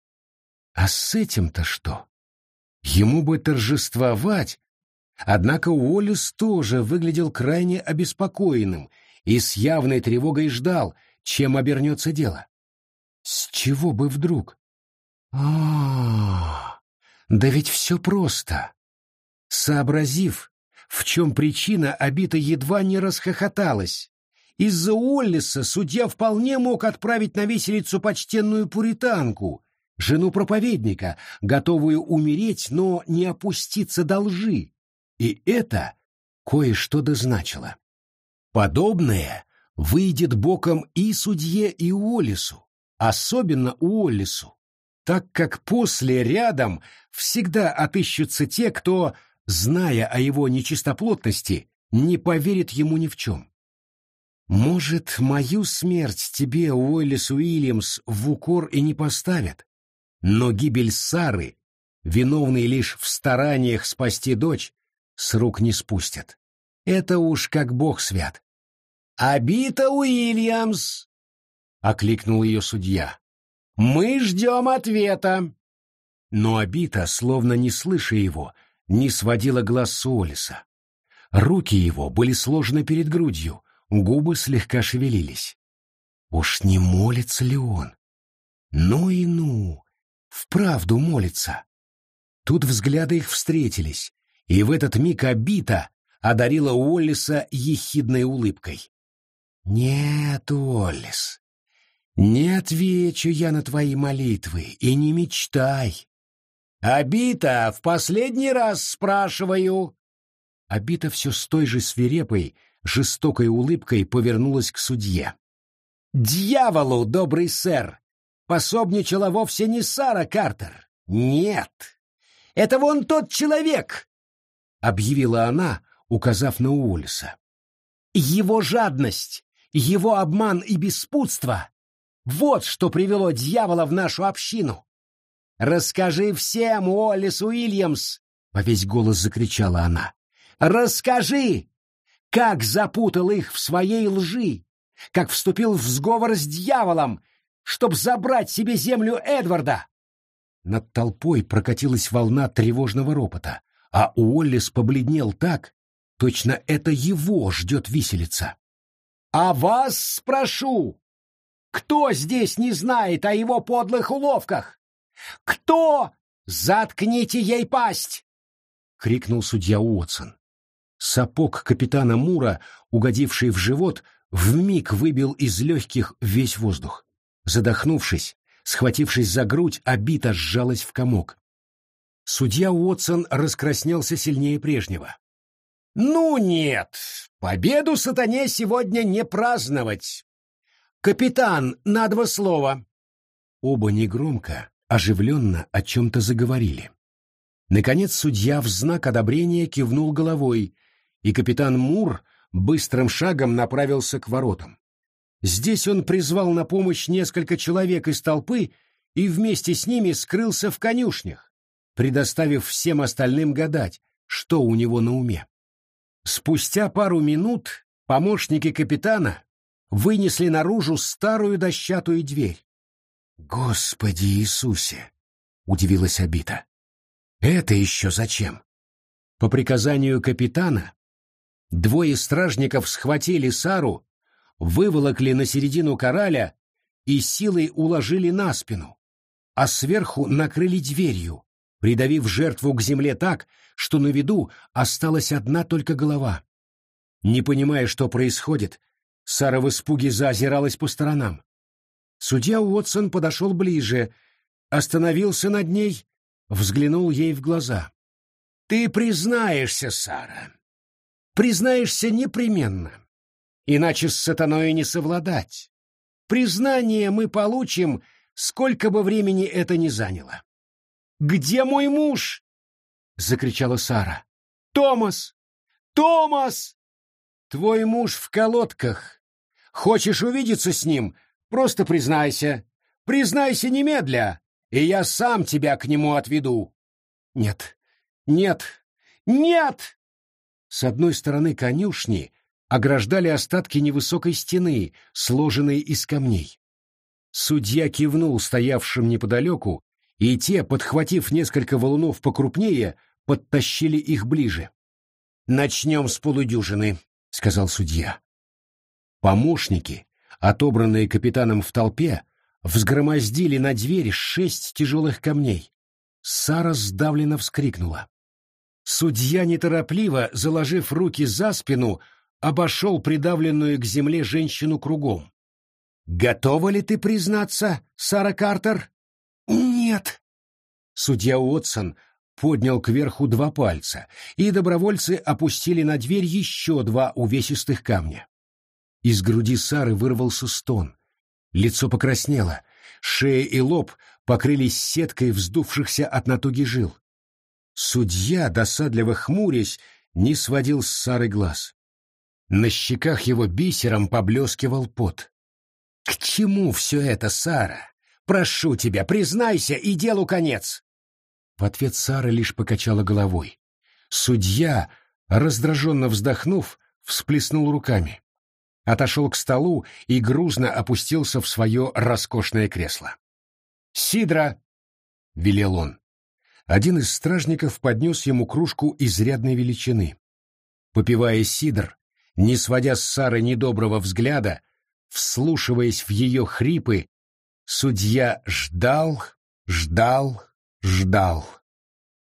А с этим-то что? Ему бы торжествовать, Однако Уоллес тоже выглядел крайне обеспокоенным и с явной тревогой ждал, чем обернется дело. С чего бы вдруг? А, да ведь все просто. Сообразив, в чем причина, Абита едва не расхохоталась. Из-за Уоллиса судья вполне мог отправить на виселицу почтенную пуританку, жену проповедника, готовую умереть, но не опуститься до лжи. И это кое-что дозначило. Подобное выйдет боком и судье, и Уоллису, особенно Уоллису, так как после рядом всегда отыщутся те, кто, зная о его нечистоплотности, не поверит ему ни в чем. Может, мою смерть тебе, Уоллес Уильямс, в укор и не поставят, но гибель Сары, виновный лишь в стараниях спасти дочь, с рук не спустят. Это уж как бог свят. «Абита Уильямс!» — окликнул ее судья. «Мы ждем ответа!» Но Абита, словно не слыша его, не сводила глаз с Уоллеса. Руки его были сложены перед грудью, губы слегка шевелились. Уж не молится ли он? Ну и ну, вправду молится. Тут взгляды их встретились, и в этот миг обита одарила Уоллиса ехидной улыбкой. «Нет, Уоллис, не отвечу я на твои молитвы и не мечтай. Обита, в последний раз спрашиваю!» Обита все с той же свирепой, жестокой улыбкой повернулась к судье. «Дьяволу, добрый сэр! Пособничала вовсе не Сара Картер. Нет! Это вон тот человек!» — объявила она, указав на Уоллеса. «Его жадность, его обман и беспутство — вот что привело дьявола в нашу общину. Расскажи всем, Уоллес Уильямс!» — во весь голос закричала она. «Расскажи, как запутал их в своей лжи, как вступил в сговор с дьяволом, чтоб забрать себе землю Эдварда!» Над толпой прокатилась волна тревожного ропота а Уоллес побледнел так, точно это его ждет виселица. «А вас спрошу, кто здесь не знает о его подлых уловках? Кто? Заткните ей пасть!» — крикнул судья Уотсон. Сапог капитана Мура, угодивший в живот, вмиг выбил из легких весь воздух. Задохнувшись, схватившись за грудь, обита сжалась в комок. Судья Уотсон раскраснелся сильнее прежнего. «Ну нет, победу сатане сегодня не праздновать. Капитан, на два слова». Оба негромко, оживленно о чем-то заговорили. Наконец судья в знак одобрения кивнул головой, и капитан Мур быстрым шагом направился к воротам. Здесь он призвал на помощь несколько человек из толпы и вместе с ними скрылся в конюшнях предоставив всем остальным гадать, что у него на уме. Спустя пару минут помощники капитана вынесли наружу старую дощатую дверь. «Господи Иисусе!» — удивилась Абита. «Это еще зачем?» По приказанию капитана двое стражников схватили Сару, выволокли на середину кораля и силой уложили на спину, а сверху накрыли дверью, придавив жертву к земле так, что на виду осталась одна только голова. Не понимая, что происходит, Сара в испуге заозиралась по сторонам. Судья Уотсон подошел ближе, остановился над ней, взглянул ей в глаза. «Ты признаешься, Сара. Признаешься непременно. Иначе с сатаной не совладать. Признание мы получим, сколько бы времени это ни заняло. Где мой муж? закричала Сара. Томас! Томас! Твой муж в колодках. Хочешь увидеться с ним? Просто признайся. Признайся немедля, и я сам тебя к нему отведу. Нет, нет, нет! С одной стороны конюшни ограждали остатки невысокой стены, сложенной из камней. Судья кивнул стоявшим неподалеку и те, подхватив несколько валунов покрупнее, подтащили их ближе. «Начнем с полудюжины», — сказал судья. Помощники, отобранные капитаном в толпе, взгромоздили на дверь шесть тяжелых камней. Сара сдавленно вскрикнула. Судья неторопливо, заложив руки за спину, обошел придавленную к земле женщину кругом. «Готова ли ты признаться, Сара Картер?» «Нет». Судья Уотсон поднял кверху два пальца, и добровольцы опустили на дверь еще два увесистых камня. Из груди Сары вырвался стон. Лицо покраснело, шея и лоб покрылись сеткой вздувшихся от натуги жил. Судья, досадливо хмурясь, не сводил с Сары глаз. На щеках его бисером поблескивал пот. «К чему все это, Сара? Прошу тебя, признайся, и делу конец!» В ответ Сара лишь покачала головой. Судья, раздраженно вздохнув, всплеснул руками. Отошел к столу и грузно опустился в свое роскошное кресло. «Сидра!» — велел он. Один из стражников поднес ему кружку изрядной величины. Попивая сидр, не сводя с Сары недоброго взгляда, вслушиваясь в ее хрипы, судья ждал, ждал, ждал.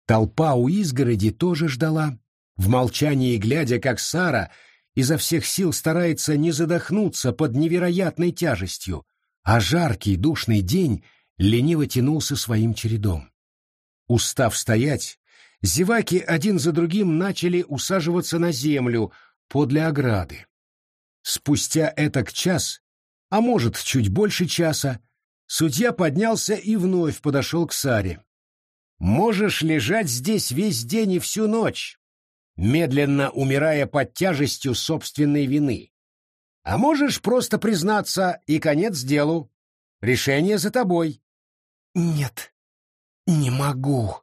Толпа у изгороди тоже ждала, в молчании глядя, как Сара изо всех сил старается не задохнуться под невероятной тяжестью, а жаркий душный день лениво тянулся своим чередом. Устав стоять, зеваки один за другим начали усаживаться на землю подле ограды. Спустя этак час, а может, чуть больше часа, судья поднялся и вновь подошел к Саре. Можешь лежать здесь весь день и всю ночь, медленно умирая под тяжестью собственной вины. А можешь просто признаться, и конец делу. Решение за тобой. Нет, не могу.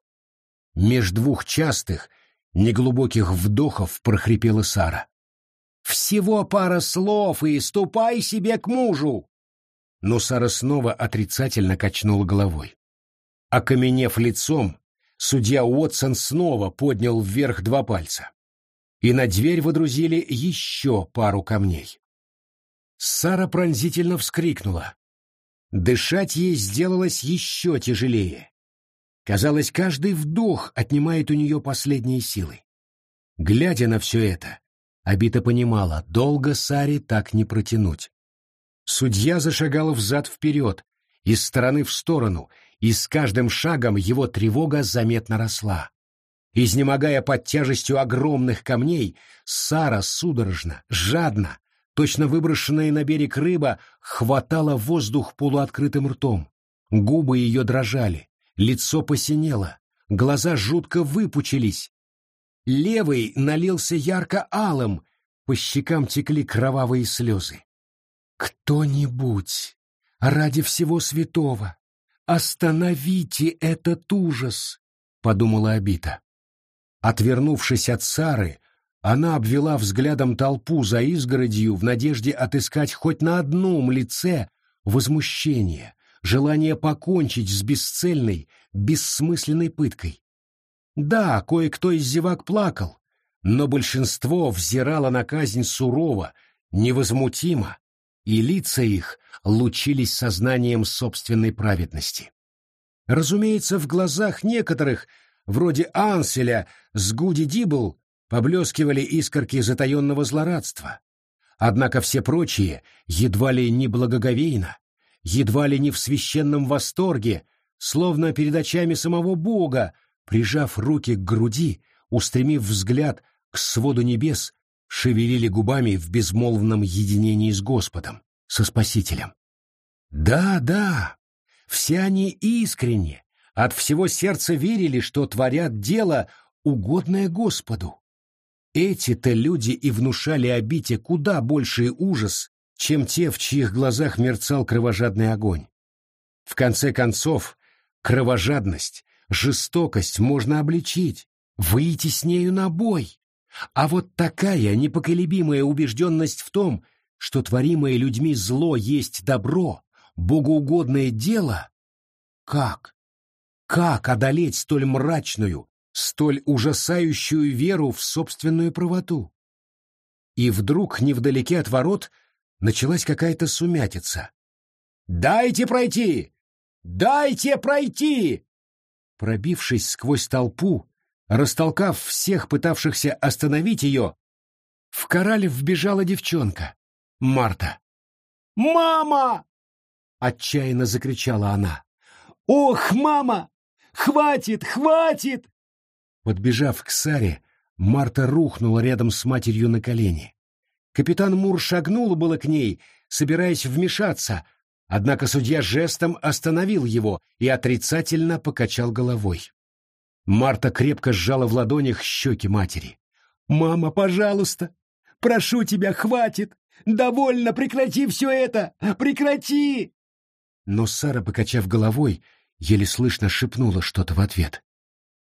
Меж двух частых, неглубоких вдохов прохрипела Сара. Всего пара слов и ступай себе к мужу. Но Сара снова отрицательно качнула головой. Окаменев лицом, судья Уотсон снова поднял вверх два пальца. И на дверь водрузили еще пару камней. Сара пронзительно вскрикнула. Дышать ей сделалось еще тяжелее. Казалось, каждый вдох отнимает у нее последние силы. Глядя на все это, Абита понимала, долго Саре так не протянуть. Судья зашагал взад-вперед, из стороны в сторону, и с каждым шагом его тревога заметно росла. Изнемогая под тяжестью огромных камней, Сара судорожно, жадно, точно выброшенная на берег рыба, хватала воздух полуоткрытым ртом. Губы ее дрожали, лицо посинело, глаза жутко выпучились. Левый налился ярко-алым, по щекам текли кровавые слезы. «Кто-нибудь, ради всего святого, «Остановите этот ужас!» — подумала Абита. Отвернувшись от Сары, она обвела взглядом толпу за изгородью в надежде отыскать хоть на одном лице возмущение, желание покончить с бесцельной, бессмысленной пыткой. Да, кое-кто из зевак плакал, но большинство взирало на казнь сурово, невозмутимо, и лица их лучились сознанием собственной праведности. Разумеется, в глазах некоторых, вроде Анселя с Гуди Дибл, поблескивали искорки затаенного злорадства. Однако все прочие едва ли не благоговейно, едва ли не в священном восторге, словно перед очами самого Бога, прижав руки к груди, устремив взгляд к своду небес, шевелили губами в безмолвном единении с Господом, со Спасителем. Да, да, все они искренне, от всего сердца верили, что творят дело, угодное Господу. Эти-то люди и внушали обите куда больший ужас, чем те, в чьих глазах мерцал кровожадный огонь. В конце концов, кровожадность, жестокость можно обличить, выйти с нею на бой. А вот такая непоколебимая убежденность в том, что творимое людьми зло есть добро, богоугодное дело? Как? Как одолеть столь мрачную, столь ужасающую веру в собственную правоту. И вдруг, невдалеке от ворот, началась какая-то сумятица. «Дайте пройти! Дайте пройти!» Пробившись сквозь толпу, растолкав всех пытавшихся остановить ее, в кораль вбежала девчонка, Марта. «Мама!» — отчаянно закричала она. «Ох, мама! Хватит, хватит!» Подбежав к Саре, Марта рухнула рядом с матерью на колени. Капитан Мур шагнул было к ней, собираясь вмешаться, однако судья жестом остановил его и отрицательно покачал головой. Марта крепко сжала в ладонях щеки матери. «Мама, пожалуйста! Прошу тебя, хватит! Довольно, прекрати все это! Прекрати!» Но Сара, покачав головой, еле слышно шепнула что-то в ответ.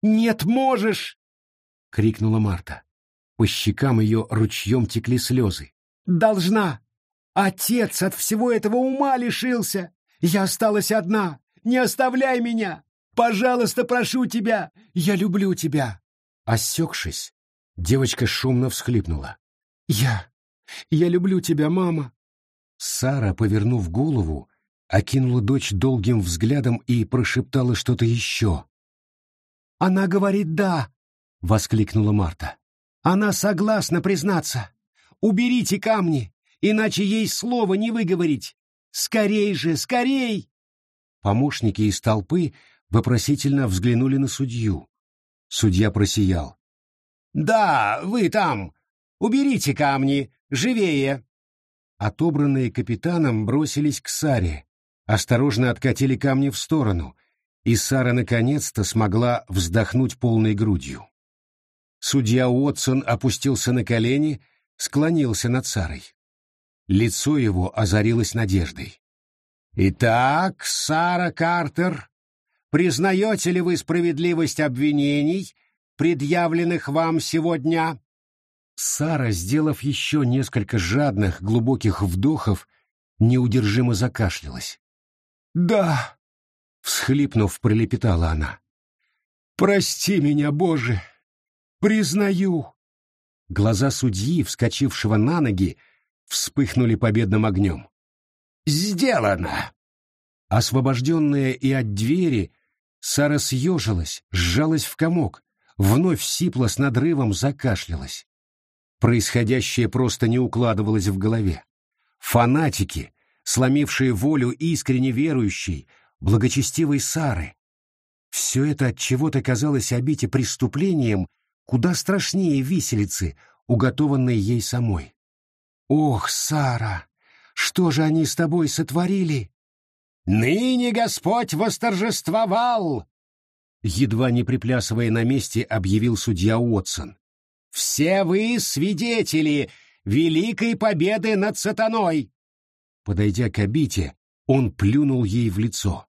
«Нет, можешь!» — крикнула Марта. По щекам ее ручьем текли слезы. «Должна! Отец от всего этого ума лишился! Я осталась одна! Не оставляй меня! Пожалуйста, прошу тебя! Я люблю тебя!» Осекшись, девочка шумно всхлипнула. «Я... я люблю тебя, мама!» Сара, повернув голову, окинула дочь долгим взглядом и прошептала что-то еще. «Она говорит «да», — воскликнула Марта. «Она согласна признаться. Уберите камни, иначе ей слова не выговорить. Скорей же, скорей!» Помощники из толпы вопросительно взглянули на судью. Судья просиял. «Да, вы там! Уберите камни! Живее!» Отобранные капитаном бросились к Саре, осторожно откатили камни в сторону, и Сара наконец-то смогла вздохнуть полной грудью. Судья Уотсон опустился на колени, склонился над Сарой. Лицо его озарилось надеждой. «Итак, Сара Картер, признаете ли вы справедливость обвинений, предъявленных вам сегодня?» Сара, сделав еще несколько жадных, глубоких вдохов, неудержимо закашлялась. «Да!» — всхлипнув, пролепетала она. «Прости меня, Боже! Признаю!» Глаза судьи, вскочившего на ноги, вспыхнули победным огнем. «Сделано!» Освобожденная и от двери, Сара съежилась, сжалась в комок, вновь сипла с надрывом, закашлялась. Происходящее просто не укладывалось в голове. Фанатики, сломившие волю искренне верующей, благочестивой Сары. Все это от чего-то казалось обите преступлением куда страшнее виселицы, уготованной ей самой. «Ох, Сара, что же они с тобой сотворили?» «Ныне Господь восторжествовал!» Едва не приплясывая на месте, объявил судья Уотсон. «Все вы свидетели великой победы над сатаной!» Подойдя к обите, он плюнул ей в лицо.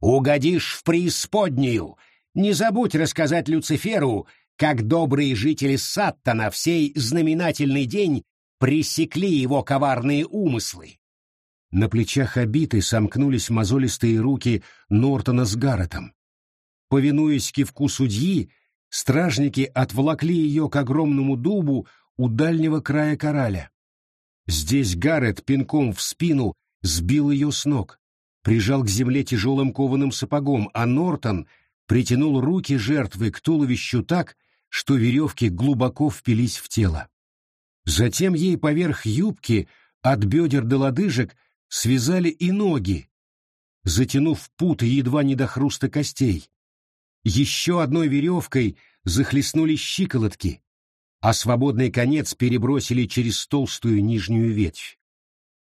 «Угодишь в преисподнюю! Не забудь рассказать Люциферу, как добрые жители Саттана в сей знаменательный день пресекли его коварные умыслы!» На плечах обиты сомкнулись мозолистые руки Нортона с Гарретом. Повинуясь кивку судьи, стражники отволокли ее к огромному дубу у дальнего края кораля. Здесь Гаррет пинком в спину сбил ее с ног, прижал к земле тяжелым кованым сапогом, а Нортон притянул руки жертвы к туловищу так, что веревки глубоко впились в тело. Затем ей поверх юбки от бедер до лодыжек связали и ноги, затянув путы едва не до хруста костей. Еще одной веревкой захлестнули щиколотки, а свободный конец перебросили через толстую нижнюю ветвь.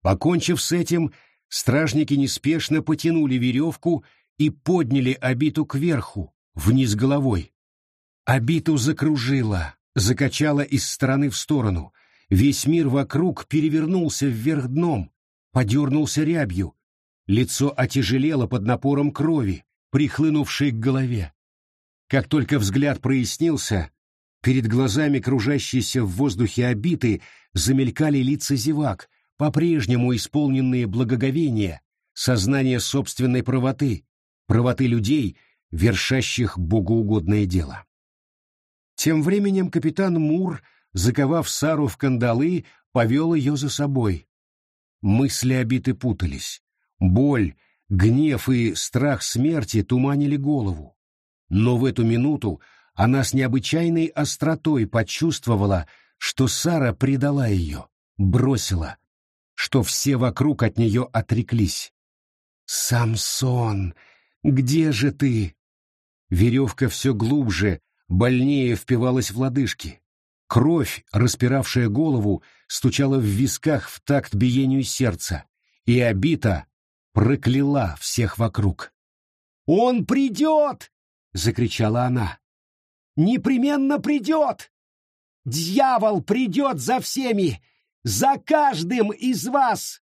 Покончив с этим, стражники неспешно потянули веревку и подняли обиту кверху, вниз головой. Обиту закружило, закачало из стороны в сторону. Весь мир вокруг перевернулся вверх дном, подернулся рябью. Лицо отяжелело под напором крови, прихлынувшей к голове. Как только взгляд прояснился, перед глазами кружащейся в воздухе обиты замелькали лица зевак, по-прежнему исполненные благоговения, сознание собственной правоты, правоты людей, вершащих богоугодное дело. Тем временем капитан Мур, заковав Сару в кандалы, повел ее за собой. Мысли обиты путались. Боль, гнев и страх смерти туманили голову. Но в эту минуту она с необычайной остротой почувствовала, что Сара предала ее, бросила, что все вокруг от нее отреклись. «Самсон, где же ты?» Веревка все глубже, больнее впивалась в лодыжки. Кровь, распиравшая голову, стучала в висках в такт биению сердца, и обита прокляла всех вокруг. «Он придет!» — закричала она. «Непременно придет! Дьявол придет за всеми, за каждым из вас!»